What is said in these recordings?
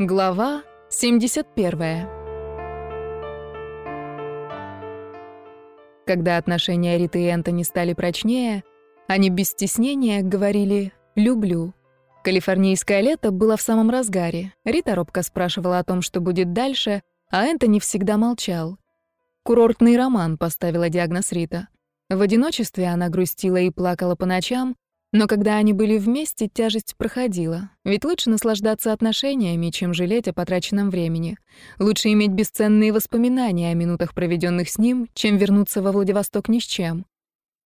Глава 71. Когда отношения Риты и Энтони стали прочнее, они без стеснения говорили «люблю». Калифорнийское лето было в самом разгаре. Рита робко спрашивала о том, что будет дальше, а Энтони всегда молчал. «Курортный роман», — поставила диагноз Рита. В одиночестве она грустила и плакала по ночам, но когда они были вместе, тяжесть проходила. Ведь лучше наслаждаться отношениями, чем жалеть о потраченном времени. Лучше иметь бесценные воспоминания о минутах, проведенных с ним, чем вернуться во Владивосток ни с чем.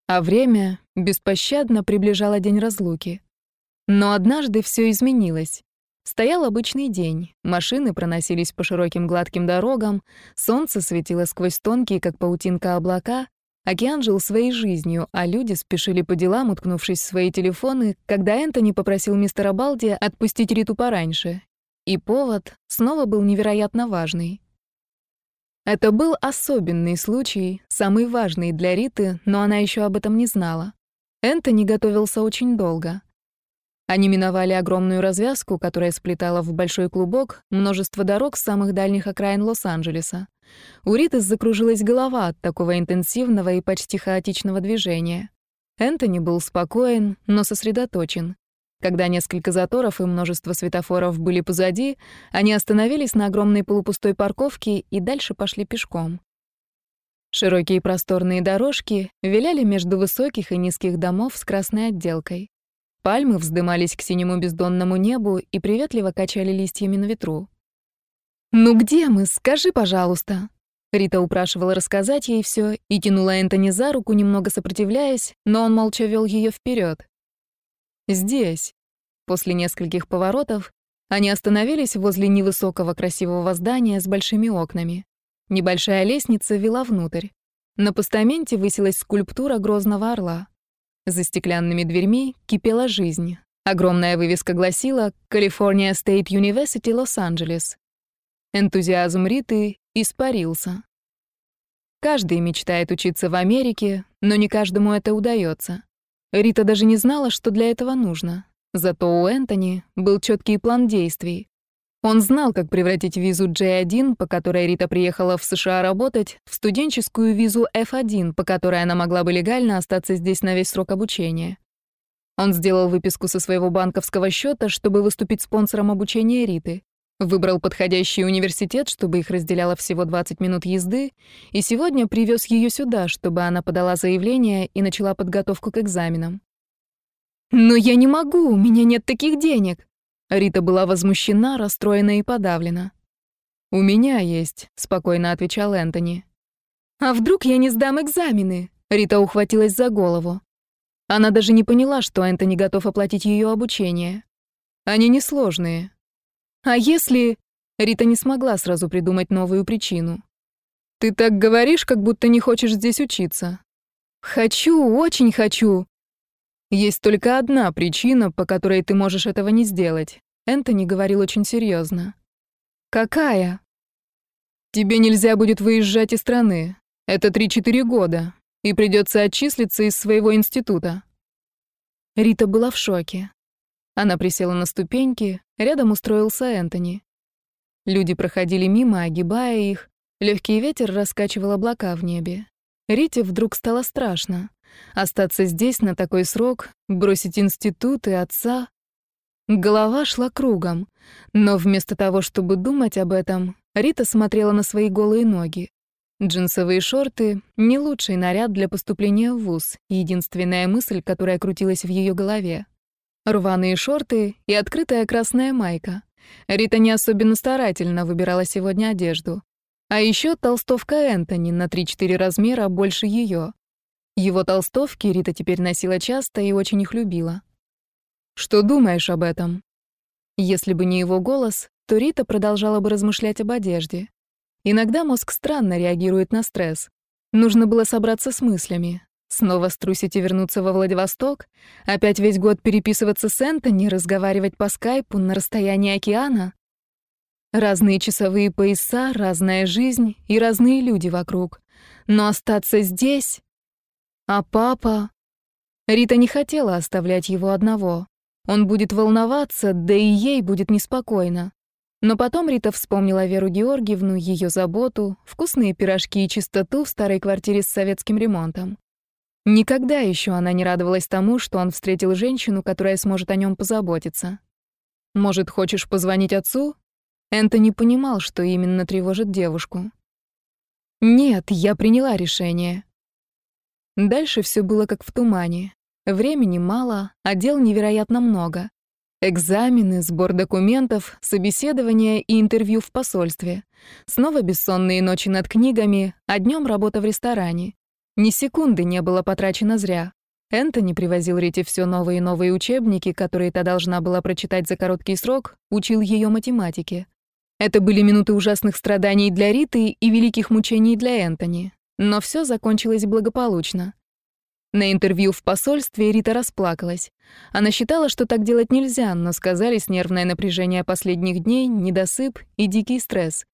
А время беспощадно приближало день разлуки. Но однажды все изменилось. Стоял обычный день. Машины проносились по широким гладким дорогам, солнце светило сквозь тонкие, как паутинка, облака, Океан жил своей жизнью, а люди спешили по делам, уткнувшись в свои телефоны, когда Энтони попросил мистера Балди отпустить Риту пораньше. И повод снова был невероятно важный. Это был особенный случай, самый важный для Риты, но она еще об этом не знала. Энтони готовился очень долго. Они миновали огромную развязку, которая сплетала в большой клубок множество дорог с самых дальних окраин Лос-Анджелеса. У Риты закружилась голова от такого интенсивного и почти хаотичного движения. Энтони был спокоен, но сосредоточен. Когда несколько заторов и множество светофоров были позади, они остановились на огромной полупустой парковке и дальше пошли пешком. Широкие просторные дорожки виляли между высоких и низких домов с красной отделкой. Пальмы вздымались к синему бездонному небу и приветливо качали листьями на ветру. «Ну где мы? Скажи, пожалуйста». Рита упрашивала рассказать ей все и тянула Энтони за руку, немного сопротивляясь, но он молча вел ее вперед. «Здесь». После нескольких поворотов они остановились возле невысокого красивого здания с большими окнами. Небольшая лестница вела внутрь. На постаменте высилась скульптура грозного орла. За стеклянными дверьми кипела жизнь. Огромная вывеска гласила «California State University, Лос-Анджелес». Энтузиазм Риты испарился. Каждый мечтает учиться в Америке, но не каждому это удается. Рита даже не знала, что для этого нужно. Зато у Энтони был четкий план действий. Он знал, как превратить визу J1, по которой Рита приехала в США работать, в студенческую визу F1, по которой она могла бы легально остаться здесь на весь срок обучения. Он сделал выписку со своего банковского счета, чтобы выступить спонсором обучения Риты. Выбрал подходящий университет, чтобы их разделяло всего 20 минут езды, и сегодня привез ее сюда, чтобы она подала заявление и начала подготовку к экзаменам. «Но я не могу, у меня нет таких денег!» Рита была возмущена, расстроена и подавлена. «У меня есть», — спокойно отвечал Энтони. «А вдруг я не сдам экзамены?» Рита ухватилась за голову. Она даже не поняла, что Энтони готов оплатить ее обучение. Они несложные. А если... Рита не смогла сразу придумать новую причину. «Ты так говоришь, как будто не хочешь здесь учиться». «Хочу, очень хочу». «Есть только одна причина, по которой ты можешь этого не сделать», — Энтони говорил очень серьезно. «Какая?» «Тебе нельзя будет выезжать из страны. Это 3-4 года, и придется отчислиться из своего института». Рита была в шоке. Она присела на ступеньки, рядом устроился Энтони. Люди проходили мимо, огибая их. Легкий ветер раскачивал облака в небе. Рите вдруг стало страшно. Остаться здесь на такой срок, бросить институт и отца. Голова шла кругом. Но вместо того, чтобы думать об этом, Рита смотрела на свои голые ноги. Джинсовые шорты — не лучший наряд для поступления в ВУЗ, единственная мысль, которая крутилась в ее голове. Рваные шорты и открытая красная майка. Рита не особенно старательно выбирала сегодня одежду. А еще толстовка Энтони на 3-4 размера больше ее. Его толстовки Рита теперь носила часто и очень их любила. «Что думаешь об этом?» Если бы не его голос, то Рита продолжала бы размышлять об одежде. Иногда мозг странно реагирует на стресс. Нужно было собраться с мыслями, Снова струсить и вернуться во Владивосток? Опять весь год переписываться с Энтони, разговаривать по скайпу на расстоянии океана? Разные часовые пояса, разная жизнь и разные люди вокруг. Но остаться здесь... А папа... Рита не хотела оставлять его одного. Он будет волноваться, да и ей будет неспокойно. Но потом Рита вспомнила Веру Георгиевну, ее заботу, вкусные пирожки и чистоту в старой квартире с советским ремонтом. Никогда еще она не радовалась тому, что он встретил женщину, которая сможет о нем позаботиться. «Может, хочешь позвонить отцу?» Энтони понимал, что именно тревожит девушку. «Нет, я приняла решение». Дальше все было как в тумане. Времени мало, а дел невероятно много. Экзамены, сбор документов, собеседования и интервью в посольстве. Снова бессонные ночи над книгами, а днем работа в ресторане. Ни секунды не было потрачено зря. Энтони привозил Рите все новые и новые учебники, которые та должна была прочитать за короткий срок, учил ее математике. Это были минуты ужасных страданий для Риты и великих мучений для Энтони. Но все закончилось благополучно. На интервью в посольстве Рита расплакалась. Она считала, что так делать нельзя, но сказались нервное напряжение последних дней, недосып и дикий стресс.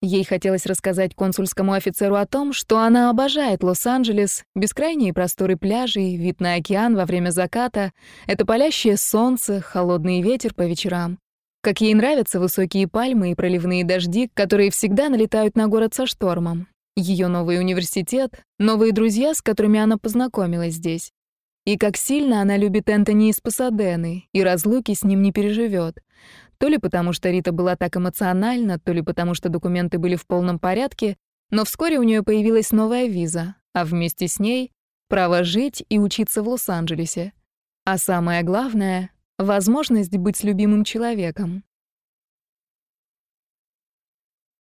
Ей хотелось рассказать консульскому офицеру о том, что она обожает Лос-Анджелес, бескрайние просторы пляжей, вид на океан во время заката, это палящее солнце, холодный ветер по вечерам. Как ей нравятся высокие пальмы и проливные дожди, которые всегда налетают на город со штормом ее новый университет, новые друзья, с которыми она познакомилась здесь. И как сильно она любит Энтони из Пасадены, и разлуки с ним не переживет. То ли потому, что Рита была так эмоциональна, то ли потому, что документы были в полном порядке, но вскоре у нее появилась новая виза, а вместе с ней — право жить и учиться в Лос-Анджелесе. А самое главное — возможность быть любимым человеком.